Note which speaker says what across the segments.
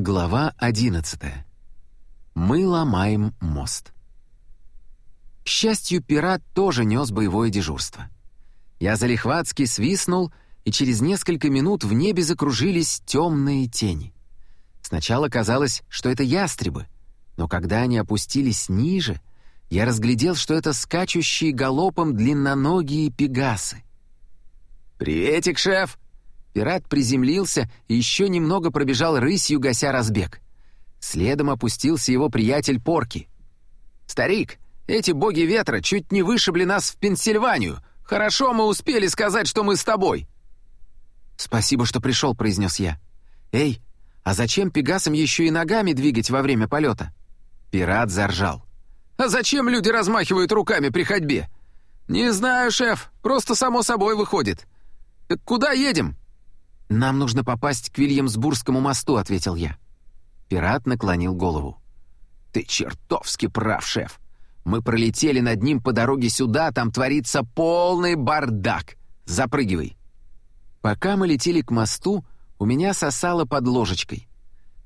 Speaker 1: Глава 11. Мы ломаем мост. К счастью, пират тоже нес боевое дежурство. Я залихватски свистнул, и через несколько минут в небе закружились темные тени. Сначала казалось, что это ястребы, но когда они опустились ниже, я разглядел, что это скачущие галопом длинноногие пегасы. «Приветик, шеф!» Пират приземлился и еще немного пробежал рысью, гася разбег. Следом опустился его приятель Порки. «Старик, эти боги ветра чуть не вышибли нас в Пенсильванию. Хорошо мы успели сказать, что мы с тобой». «Спасибо, что пришел», — произнес я. «Эй, а зачем пегасам еще и ногами двигать во время полета?» Пират заржал. «А зачем люди размахивают руками при ходьбе?» «Не знаю, шеф, просто само собой выходит. Так куда едем?» «Нам нужно попасть к Вильямсбургскому мосту», — ответил я. Пират наклонил голову. «Ты чертовски прав, шеф. Мы пролетели над ним по дороге сюда, там творится полный бардак. Запрыгивай». Пока мы летели к мосту, у меня сосало под ложечкой.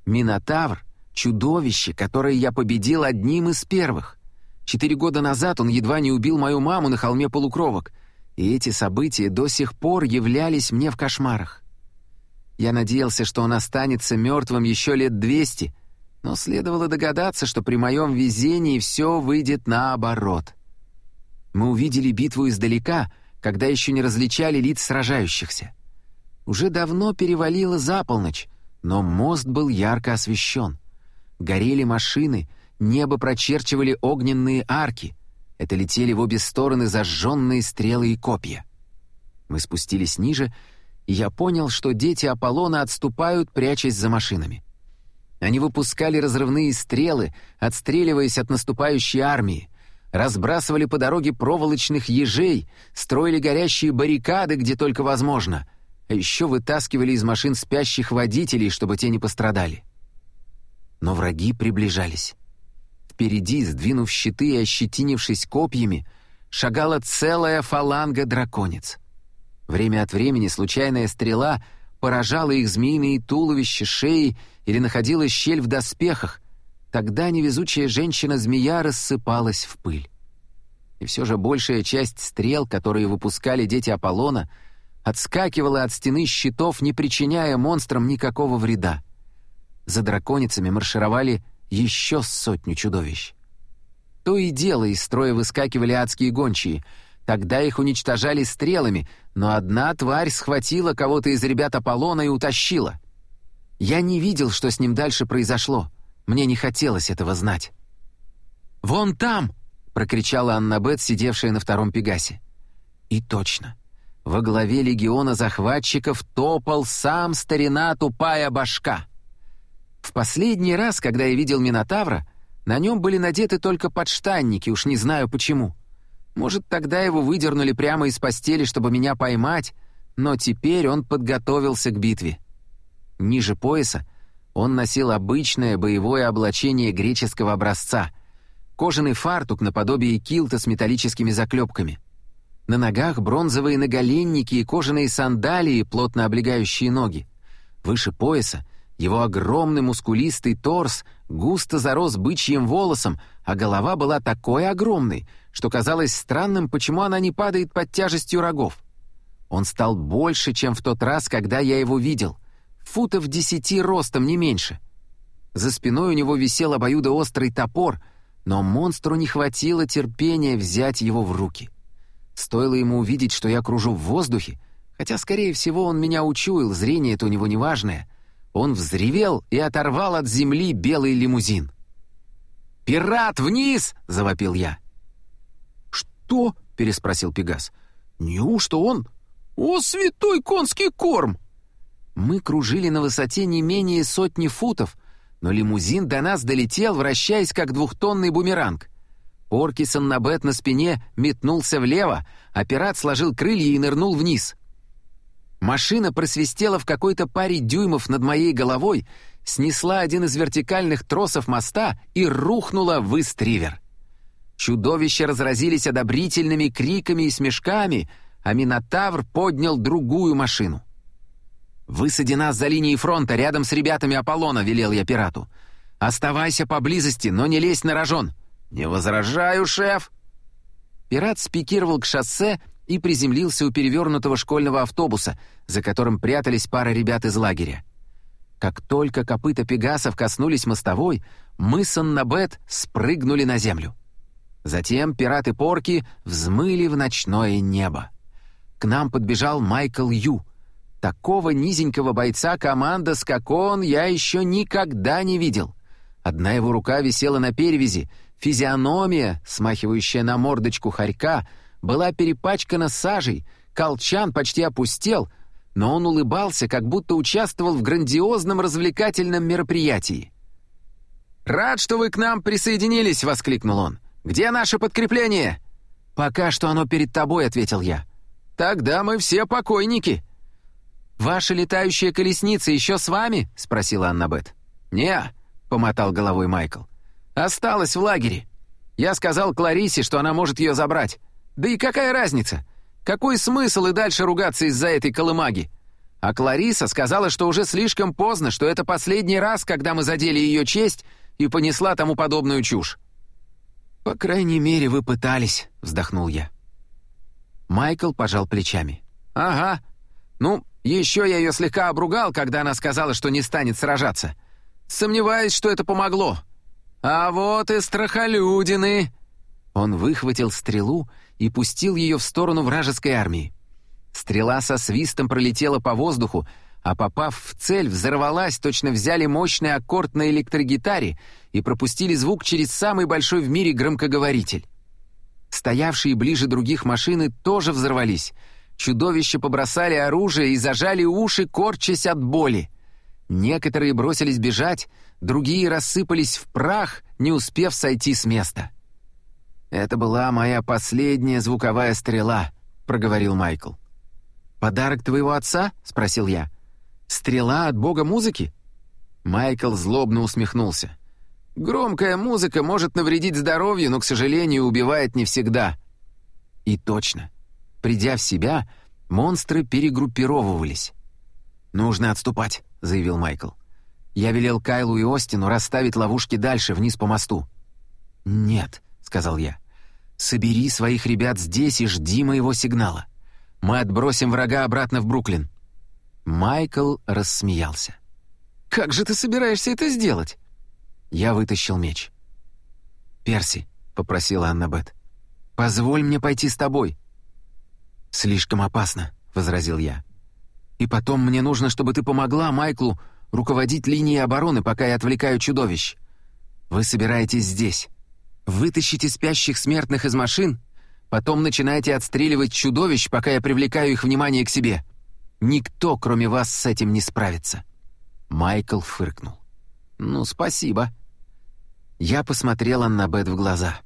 Speaker 1: Минотавр — чудовище, которое я победил одним из первых. Четыре года назад он едва не убил мою маму на холме полукровок, и эти события до сих пор являлись мне в кошмарах. Я надеялся, что он останется мертвым еще лет двести, но следовало догадаться, что при моем везении все выйдет наоборот. Мы увидели битву издалека, когда еще не различали лиц сражающихся. Уже давно перевалило за полночь, но мост был ярко освещен. Горели машины, небо прочерчивали огненные арки. Это летели в обе стороны зажженные стрелы и копья. Мы спустились ниже — я понял, что дети Аполлона отступают, прячась за машинами. Они выпускали разрывные стрелы, отстреливаясь от наступающей армии, разбрасывали по дороге проволочных ежей, строили горящие баррикады, где только возможно, а еще вытаскивали из машин спящих водителей, чтобы те не пострадали. Но враги приближались. Впереди, сдвинув щиты и ощетинившись копьями, шагала целая фаланга драконец. Время от времени случайная стрела поражала их змеиные туловища, шеи или находила щель в доспехах. Тогда невезучая женщина-змея рассыпалась в пыль. И все же большая часть стрел, которые выпускали дети Аполлона, отскакивала от стены щитов, не причиняя монстрам никакого вреда. За драконицами маршировали еще сотню чудовищ. То и дело из строя выскакивали адские гончие — Тогда их уничтожали стрелами, но одна тварь схватила кого-то из ребят Аполлона и утащила. Я не видел, что с ним дальше произошло. Мне не хотелось этого знать. «Вон там!» — прокричала Аннабет, сидевшая на втором Пегасе. И точно. Во главе легиона захватчиков топал сам старина тупая башка. В последний раз, когда я видел Минотавра, на нем были надеты только подштанники, уж не знаю почему — может, тогда его выдернули прямо из постели, чтобы меня поймать, но теперь он подготовился к битве. Ниже пояса он носил обычное боевое облачение греческого образца, кожаный фартук наподобие килта с металлическими заклепками. На ногах бронзовые наголенники и кожаные сандалии, плотно облегающие ноги. Выше пояса его огромный мускулистый торс густо зарос бычьим волосом, а голова была такой огромной — что казалось странным, почему она не падает под тяжестью рогов. Он стал больше, чем в тот раз, когда я его видел. Футов десяти ростом, не меньше. За спиной у него висел обоюдоострый топор, но монстру не хватило терпения взять его в руки. Стоило ему увидеть, что я кружу в воздухе, хотя, скорее всего, он меня учуял, зрение это у него неважное. Он взревел и оторвал от земли белый лимузин. «Пират, вниз!» — завопил я.
Speaker 2: «Что?» — переспросил Пегас. «Неужто он? О, святой конский корм!»
Speaker 1: Мы кружили на высоте не менее сотни футов, но лимузин до нас долетел, вращаясь как двухтонный бумеранг. Оркисон на бет на спине метнулся влево, а пират сложил крылья и нырнул вниз. Машина просвистела в какой-то паре дюймов над моей головой, снесла один из вертикальных тросов моста и рухнула в истривер. Чудовища разразились одобрительными криками и смешками, а Минотавр поднял другую машину. «Высади нас за линией фронта, рядом с ребятами Аполлона», — велел я пирату. «Оставайся поблизости, но не лезь на рожон». «Не возражаю, шеф!» Пират спикировал к шоссе и приземлился у перевернутого школьного автобуса, за которым прятались пара ребят из лагеря. Как только копыта пегасов коснулись мостовой, мы с Аннабет спрыгнули на землю. Затем пираты-порки взмыли в ночное небо. К нам подбежал Майкл Ю. Такого низенького бойца команда «Скакон» я еще никогда не видел. Одна его рука висела на перевязи, физиономия, смахивающая на мордочку хорька, была перепачкана сажей, колчан почти опустел, но он улыбался, как будто участвовал в грандиозном развлекательном мероприятии. «Рад, что вы к нам присоединились!» — воскликнул он. «Где наше подкрепление?» «Пока что оно перед тобой», — ответил я. «Тогда мы все покойники». «Ваша летающая колесница еще с вами?» — спросила Аннабет. «Не», — помотал головой Майкл. «Осталась в лагере. Я сказал Кларисе, что она может ее забрать. Да и какая разница? Какой смысл и дальше ругаться из-за этой колымаги? А Клариса сказала, что уже слишком поздно, что это последний раз, когда мы задели ее честь и понесла тому подобную чушь. «По крайней мере, вы пытались», — вздохнул я. Майкл пожал плечами. «Ага. Ну, еще я ее слегка обругал, когда она сказала, что не станет сражаться. Сомневаюсь, что это помогло. А вот и страхолюдины!» Он выхватил стрелу и пустил ее в сторону вражеской армии. Стрела со свистом пролетела по воздуху, а попав в цель, взорвалась, точно взяли мощный аккорд на электрогитаре и пропустили звук через самый большой в мире громкоговоритель. Стоявшие ближе других машины тоже взорвались. Чудовища побросали оружие и зажали уши, корчась от боли. Некоторые бросились бежать, другие рассыпались в прах, не успев сойти с места. «Это была моя последняя звуковая стрела», — проговорил Майкл. «Подарок твоего отца?» — спросил я. Стрела от бога музыки?» Майкл злобно усмехнулся. «Громкая музыка может навредить здоровью, но, к сожалению, убивает не всегда». И точно. Придя в себя, монстры перегруппировывались. «Нужно отступать», — заявил Майкл. «Я велел Кайлу и Остину расставить ловушки дальше, вниз по мосту». «Нет», — сказал я. «Собери своих ребят здесь и жди моего сигнала. Мы отбросим врага обратно в Бруклин. Майкл рассмеялся. «Как же ты собираешься это сделать?» Я вытащил меч. «Перси», — попросила Аннабет, — «позволь мне пойти с тобой». «Слишком опасно», — возразил я. «И потом мне нужно, чтобы ты помогла Майклу руководить линией обороны, пока я отвлекаю чудовищ. Вы собираетесь здесь. Вытащите спящих смертных из машин, потом начинаете отстреливать чудовищ, пока я привлекаю их внимание к себе. Никто, кроме вас, с этим не справится». Майкл фыркнул. «Ну, спасибо». Я посмотрела на Бет в глаза.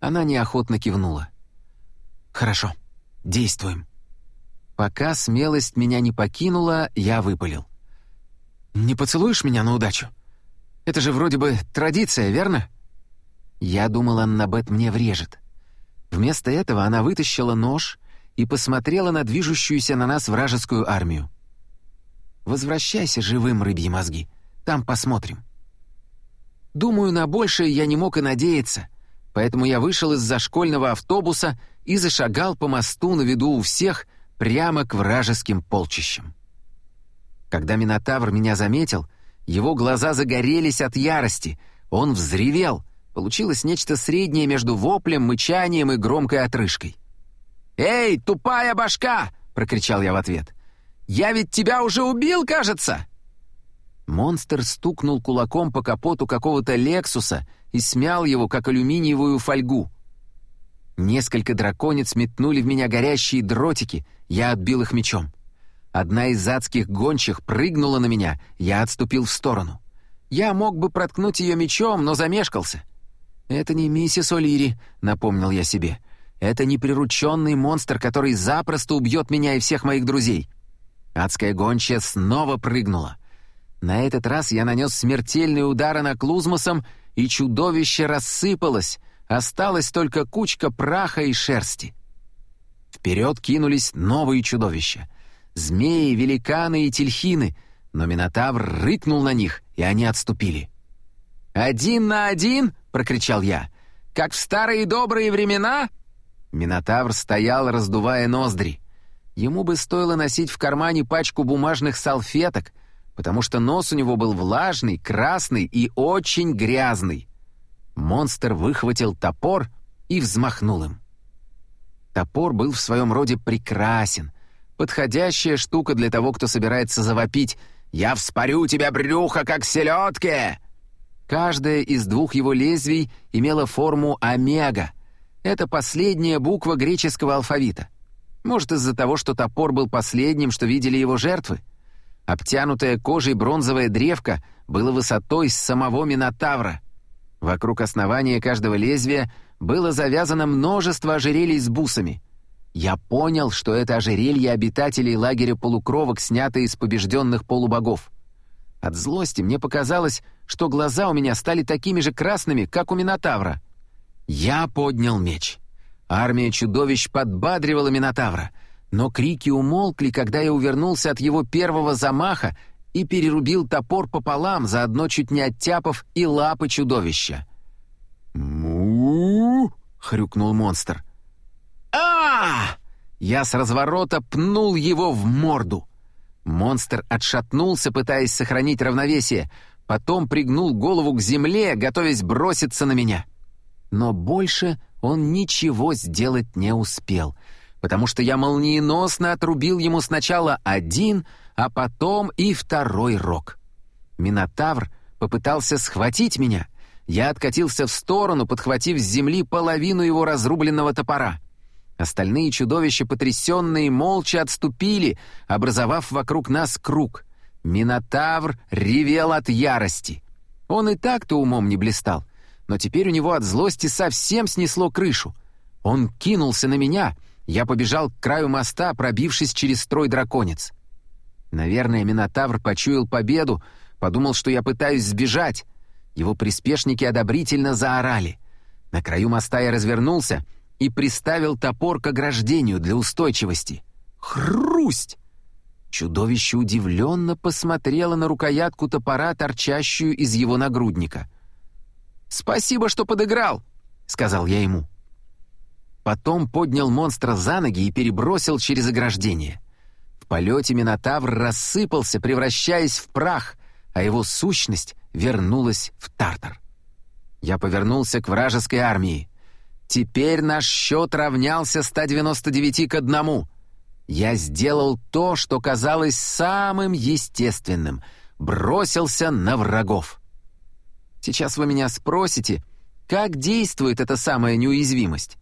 Speaker 1: Она неохотно кивнула. «Хорошо, действуем». Пока смелость меня не покинула, я выпалил. «Не поцелуешь меня на удачу? Это же вроде бы традиция, верно?» Я думал, Аннабет мне врежет. Вместо этого она вытащила нож и посмотрела на движущуюся на нас вражескую армию. «Возвращайся живым, рыбьи мозги. Там посмотрим». Думаю, на большее я не мог и надеяться, поэтому я вышел из-за школьного автобуса и зашагал по мосту на виду у всех прямо к вражеским полчищам. Когда Минотавр меня заметил, его глаза загорелись от ярости, он взревел, получилось нечто среднее между воплем, мычанием и громкой отрыжкой. «Эй, тупая башка!» — прокричал я в ответ. «Я ведь тебя уже убил, кажется!» Монстр стукнул кулаком по капоту какого-то «Лексуса» и смял его, как алюминиевую фольгу. Несколько драконец метнули в меня горящие дротики, я отбил их мечом. Одна из адских гончих прыгнула на меня, я отступил в сторону. Я мог бы проткнуть ее мечом, но замешкался. «Это не миссис О'Лири», — напомнил я себе. Это неприрученный монстр, который запросто убьет меня и всех моих друзей. Адская гончая снова прыгнула. На этот раз я нанес смертельный удар на Клузмосом, и чудовище рассыпалось, осталась только кучка праха и шерсти. Вперед кинулись новые чудовища. змеи, великаны и тельхины, но Минотавр рыкнул на них, и они отступили. «Один на один!» — прокричал я. «Как в старые добрые времена?» Минотавр стоял, раздувая ноздри. Ему бы стоило носить в кармане пачку бумажных салфеток, потому что нос у него был влажный, красный и очень грязный. Монстр выхватил топор и взмахнул им. Топор был в своем роде прекрасен, подходящая штука для того, кто собирается завопить «Я вспорю тебя брюхо, как селедки!» Каждое из двух его лезвий имело форму омега. Это последняя буква греческого алфавита. Может, из-за того, что топор был последним, что видели его жертвы? Обтянутая кожей бронзовая древко было высотой с самого Минотавра. Вокруг основания каждого лезвия было завязано множество ожерелий с бусами. Я понял, что это ожерелье обитателей лагеря полукровок, снятые из побежденных полубогов. От злости мне показалось, что глаза у меня стали такими же красными, как у Минотавра. Я поднял меч. Армия чудовищ подбадривала Минотавра — но крики умолкли, когда я увернулся от его первого замаха и перерубил топор пополам, заодно чуть не оттяпав и лапы чудовища. «Му!» — хрюкнул монстр. а Я с разворота пнул его в морду. Монстр отшатнулся, пытаясь сохранить равновесие, потом пригнул голову к земле, готовясь броситься на меня. Но больше он ничего сделать не успел — потому что я молниеносно отрубил ему сначала один, а потом и второй рог. Минотавр попытался схватить меня. Я откатился в сторону, подхватив с земли половину его разрубленного топора. Остальные чудовища, потрясенные, молча отступили, образовав вокруг нас круг. Минотавр ревел от ярости. Он и так-то умом не блистал, но теперь у него от злости совсем снесло крышу. Он кинулся на меня — я побежал к краю моста, пробившись через строй драконец. Наверное, Минотавр почуял победу, подумал, что я пытаюсь сбежать. Его приспешники одобрительно заорали. На краю моста я развернулся и приставил топор к ограждению для устойчивости. Хрусть! Чудовище удивленно посмотрело на рукоятку топора, торчащую из его нагрудника. «Спасибо, что подыграл», — сказал я ему. Потом поднял монстра за ноги и перебросил через ограждение. В полете Минотавр рассыпался, превращаясь в прах, а его сущность вернулась в Тартар. Я повернулся к вражеской армии. Теперь наш счет равнялся 199 к одному. Я сделал то, что казалось самым естественным — бросился на врагов. Сейчас вы меня спросите, как действует эта самая неуязвимость?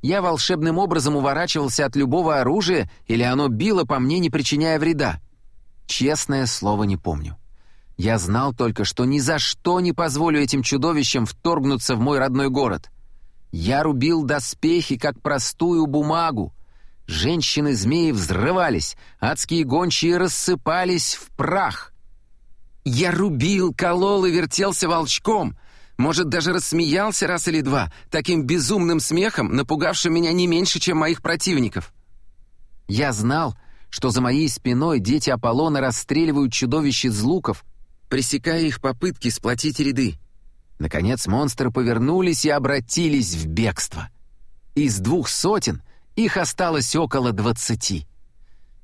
Speaker 1: я волшебным образом уворачивался от любого оружия или оно било по мне, не причиняя вреда. Честное слово не помню. Я знал только, что ни за что не позволю этим чудовищам вторгнуться в мой родной город. Я рубил доспехи, как простую бумагу. Женщины-змеи взрывались, адские гончие рассыпались в прах. Я рубил, колол и вертелся волчком, может, даже рассмеялся раз или два, таким безумным смехом, напугавшим меня не меньше, чем моих противников. Я знал, что за моей спиной дети Аполлона расстреливают чудовищ из луков, пресекая их попытки сплотить ряды. Наконец монстры повернулись и обратились в бегство. Из двух сотен их осталось около двадцати.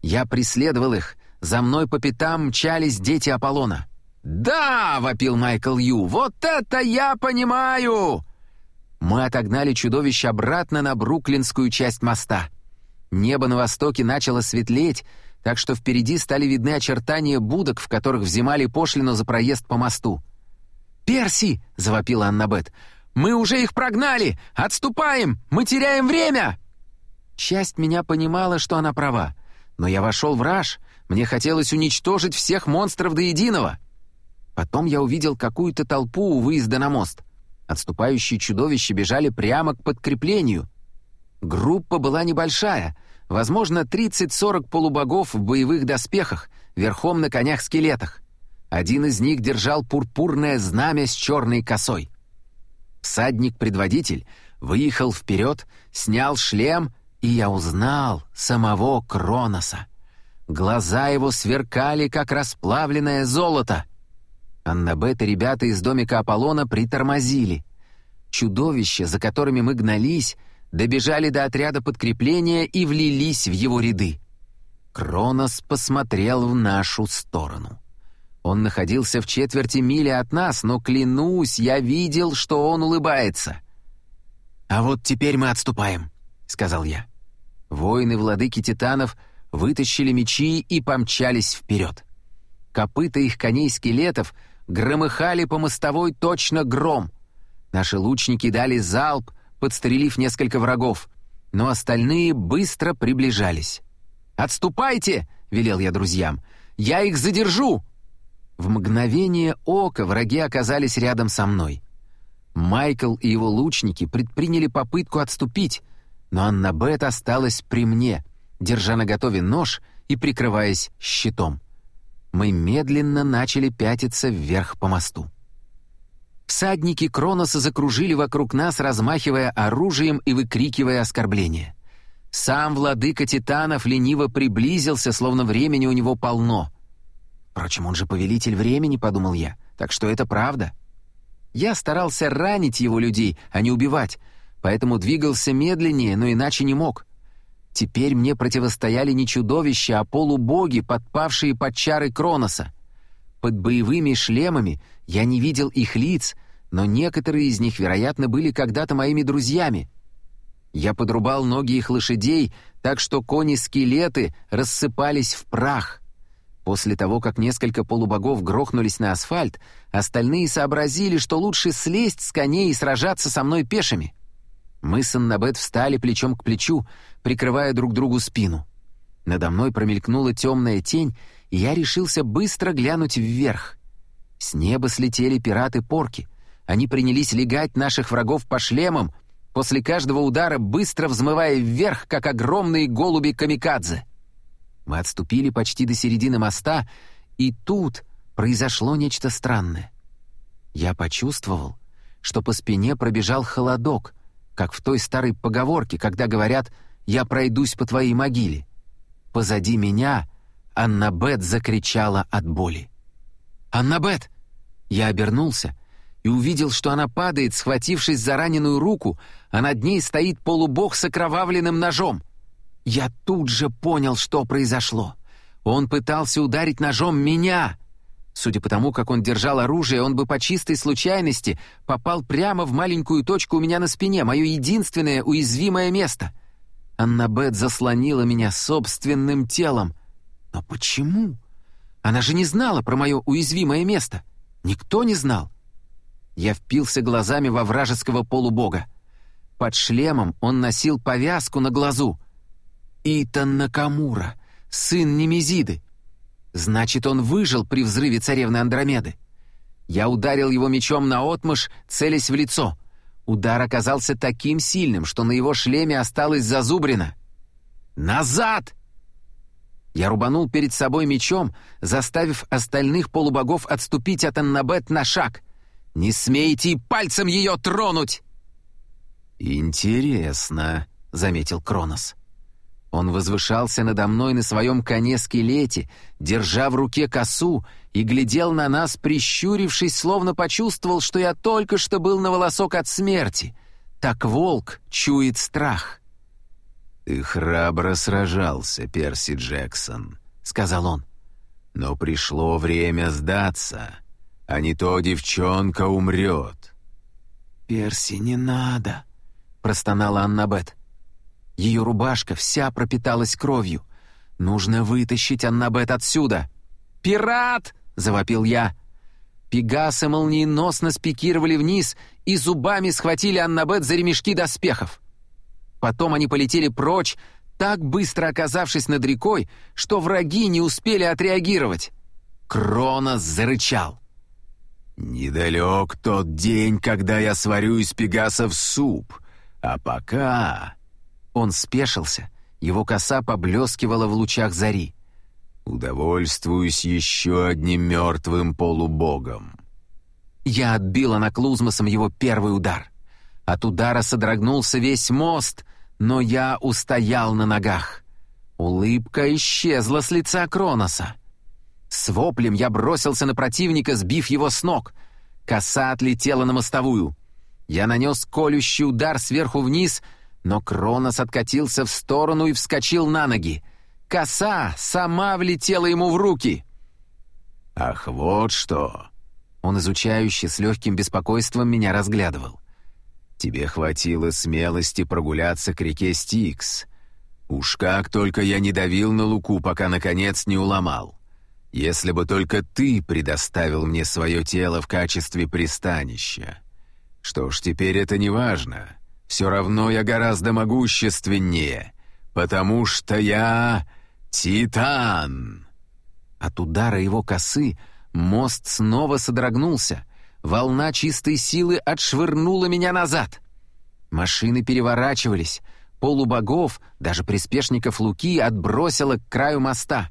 Speaker 1: Я преследовал их, за мной по пятам мчались дети Аполлона. «Да!» — вопил Майкл Ю. «Вот это я понимаю!» Мы отогнали чудовище обратно на бруклинскую часть моста. Небо на востоке начало светлеть, так что впереди стали видны очертания будок, в которых взимали пошлину за проезд по мосту. «Перси!» — завопила Аннабет. «Мы уже их прогнали! Отступаем! Мы теряем время!» Часть меня понимала, что она права, но я вошел в раж, мне хотелось уничтожить всех монстров до единого — Потом я увидел какую-то толпу у выезда на мост. Отступающие чудовища бежали прямо к подкреплению. Группа была небольшая, возможно, 30-40 полубогов в боевых доспехах, верхом на конях-скелетах. Один из них держал пурпурное знамя с черной косой. Всадник-предводитель выехал вперед, снял шлем, и я узнал самого Кроноса. Глаза его сверкали, как расплавленное золото. Аннабет и ребята из домика Аполлона притормозили. Чудовища, за которыми мы гнались, добежали до отряда подкрепления и влились в его ряды. Кронос посмотрел в нашу сторону. Он находился в четверти мили от нас, но, клянусь, я видел, что он улыбается. «А вот теперь мы отступаем», — сказал я. Воины владыки титанов вытащили мечи и помчались вперед. Копыта их коней-скелетов громыхали по мостовой точно гром. Наши лучники дали залп, подстрелив несколько врагов, но остальные быстро приближались. «Отступайте!» — велел я друзьям. «Я их задержу!» В мгновение ока враги оказались рядом со мной. Майкл и его лучники предприняли попытку отступить, но Аннабет осталась при мне, держа наготове нож и прикрываясь щитом. Мы медленно начали пятиться вверх по мосту. Всадники Кроноса закружили вокруг нас, размахивая оружием и выкрикивая оскорбления. Сам владыка Титанов лениво приблизился, словно времени у него полно. «Впрочем, он же повелитель времени», — подумал я, — «так что это правда». Я старался ранить его людей, а не убивать, поэтому двигался медленнее, но иначе не мог. Теперь мне противостояли не чудовища, а полубоги, подпавшие под чары Кроноса. Под боевыми шлемами я не видел их лиц, но некоторые из них, вероятно, были когда-то моими друзьями. Я подрубал ноги их лошадей, так что кони-скелеты рассыпались в прах. После того, как несколько полубогов грохнулись на асфальт, остальные сообразили, что лучше слезть с коней и сражаться со мной пешими. Мы с Аннабет встали плечом к плечу, прикрывая друг другу спину. Надо мной промелькнула темная тень, и я решился быстро глянуть вверх. С неба слетели пираты-порки. Они принялись легать наших врагов по шлемам, после каждого удара быстро взмывая вверх, как огромные голуби-камикадзе. Мы отступили почти до середины моста, и тут произошло нечто странное. Я почувствовал, что по спине пробежал холодок, как в той старой поговорке, когда говорят «я пройдусь по твоей могиле». Позади меня Аннабет закричала от боли. «Аннабет!» Я обернулся и увидел, что она падает, схватившись за раненую руку, а над ней стоит полубог с окровавленным ножом. Я тут же понял, что произошло. Он пытался ударить ножом меня. Судя по тому, как он держал оружие, он бы по чистой случайности попал прямо в маленькую точку у меня на спине, мое единственное уязвимое место. Аннабет заслонила меня собственным телом. Но почему? Она же не знала про мое уязвимое место. Никто не знал. Я впился глазами во вражеского полубога. Под шлемом он носил повязку на глазу. Итан Накамура, сын Немезиды. Значит, он выжил при взрыве царевны Андромеды. Я ударил его мечом на отмышь, целясь в лицо. Удар оказался таким сильным, что на его шлеме осталось зазубрено. «Назад!» Я рубанул перед собой мечом, заставив остальных полубогов отступить от Аннабет на шаг. «Не смейте и пальцем ее тронуть!»
Speaker 2: «Интересно», — заметил Кронос.
Speaker 1: Он возвышался надо мной на своем коне-скелете, держа в руке косу, и глядел на нас, прищурившись, словно почувствовал, что я только что был на волосок от смерти. Так волк чует страх.
Speaker 2: «Ты храбро сражался, Перси Джексон», — сказал он. «Но пришло время сдаться, а не то девчонка умрет».
Speaker 1: «Перси, не надо», — простонала Аннабет. Ее рубашка вся пропиталась кровью. «Нужно вытащить Аннабет отсюда!» «Пират!» — завопил я. Пегасы молниеносно спикировали вниз и зубами схватили Аннабет за ремешки доспехов. Потом они полетели прочь, так быстро оказавшись над рекой, что враги не успели отреагировать. Кронос зарычал.
Speaker 2: «Недалек тот день, когда я сварю из пегасов суп, а пока...»
Speaker 1: Он спешился, его коса поблескивала в лучах зари.
Speaker 2: «Удовольствуюсь еще одним мертвым полубогом».
Speaker 1: Я отбил анаклузмосом его первый удар. От удара содрогнулся весь мост, но я устоял на ногах. Улыбка исчезла с лица Кроноса. С воплем я бросился на противника, сбив его с ног. Коса отлетела на мостовую. Я нанес колющий удар сверху вниз, но Кронос откатился в сторону и вскочил на ноги. Коса сама влетела ему в руки.
Speaker 2: «Ах, вот что!»
Speaker 1: Он изучающе с легким беспокойством меня разглядывал.
Speaker 2: «Тебе хватило смелости прогуляться к реке Стикс. Уж как только я не давил на Луку, пока, наконец, не уломал. Если бы только ты предоставил мне свое тело в качестве пристанища. Что ж, теперь это не важно. Все равно я гораздо могущественнее, потому что я Титан!»
Speaker 1: От удара его косы мост снова содрогнулся. Волна чистой силы отшвырнула меня назад. Машины переворачивались. Полубогов, даже приспешников Луки, отбросило к краю моста.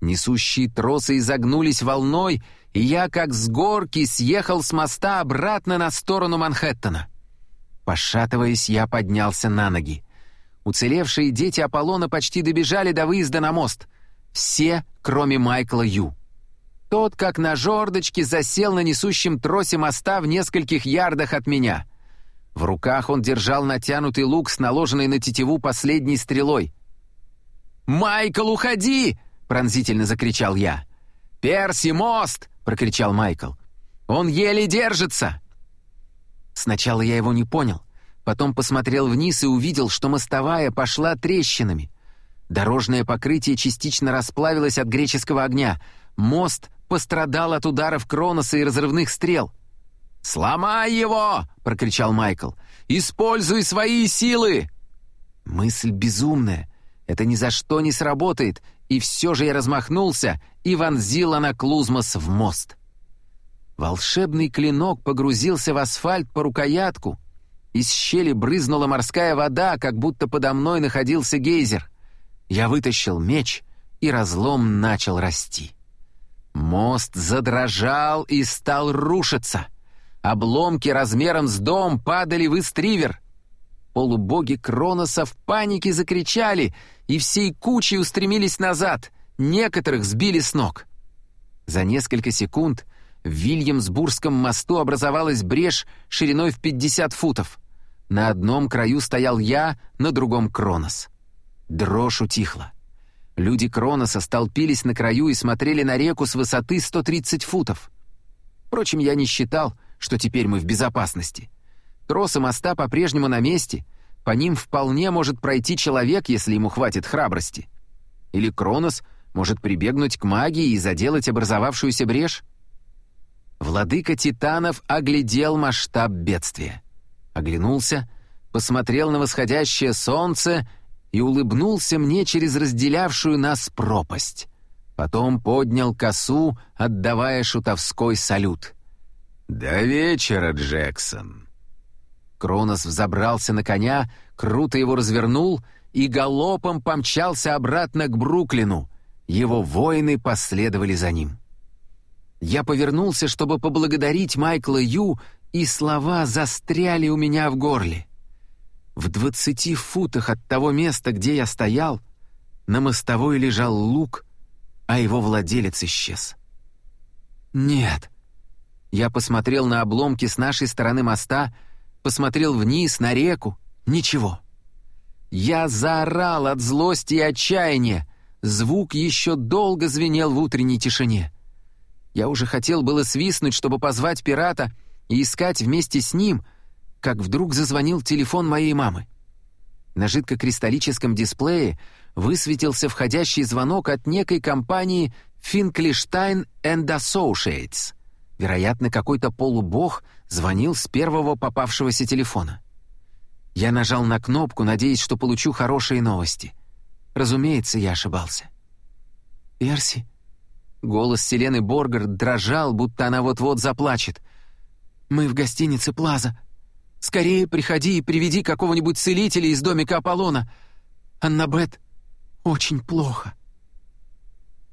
Speaker 1: Несущие тросы изогнулись волной, и я, как с горки, съехал с моста обратно на сторону Манхэттена. Пошатываясь, я поднялся на ноги. Уцелевшие дети Аполлона почти добежали до выезда на мост. Все, кроме Майкла Ю. Тот, как на жердочке, засел на несущем тросе моста в нескольких ярдах от меня. В руках он держал натянутый лук с наложенной на тетиву последней стрелой. «Майкл, уходи!» — пронзительно закричал я. «Перси, мост!» — прокричал Майкл. «Он еле держится!» Сначала я его не понял. Потом посмотрел вниз и увидел, что мостовая пошла трещинами. Дорожное покрытие частично расплавилось от греческого огня. Мост пострадал от ударов Кроноса и разрывных стрел. «Сломай его!» — прокричал Майкл. «Используй свои силы!» Мысль безумная. Это ни за что не сработает, и все же я размахнулся и вонзил анаклузмос в мост. Волшебный клинок погрузился в асфальт по рукоятку, из щели брызнула морская вода, как будто подо мной находился гейзер. Я вытащил меч, и разлом начал расти. Мост задрожал и стал рушиться. Обломки размером с дом падали в истривер. Полубоги Кроноса в панике закричали и всей кучей устремились назад, некоторых сбили с ног. За несколько секунд — в Вильямсбургском мосту образовалась брешь шириной в 50 футов. На одном краю стоял я, на другом — Кронос. Дрожь утихла. Люди Кроноса столпились на краю и смотрели на реку с высоты 130 футов. Впрочем, я не считал, что теперь мы в безопасности. Тросы моста по-прежнему на месте, по ним вполне может пройти человек, если ему хватит храбрости. Или Кронос может прибегнуть к магии и заделать образовавшуюся брешь. Владыка Титанов оглядел масштаб бедствия. Оглянулся, посмотрел на восходящее солнце и улыбнулся мне через разделявшую нас пропасть. Потом поднял косу, отдавая шутовской салют.
Speaker 2: «До вечера, Джексон!»
Speaker 1: Кронос взобрался на коня, круто его развернул и галопом помчался обратно к Бруклину. Его воины последовали за ним. Я повернулся, чтобы поблагодарить Майкла Ю, и слова застряли у меня в горле. В двадцати футах от того места, где я стоял, на мостовой лежал лук, а его владелец исчез. «Нет». Я посмотрел на обломки с нашей стороны моста, посмотрел вниз, на реку. Ничего. Я заорал от злости и отчаяния. Звук еще долго звенел в утренней тишине. Я уже хотел было свистнуть, чтобы позвать пирата и искать вместе с ним, как вдруг зазвонил телефон моей мамы. На жидкокристаллическом дисплее высветился входящий звонок от некой компании Finkelstein and Associates. Вероятно, какой-то полубог звонил с первого попавшегося телефона. Я нажал на кнопку, надеясь, что получу хорошие новости. Разумеется, я ошибался. «Перси», Голос Селены Боргер дрожал, будто она вот-вот заплачет. «Мы в гостинице «Плаза». Скорее приходи и приведи какого-нибудь целителя из домика Аполлона. Аннабет очень плохо».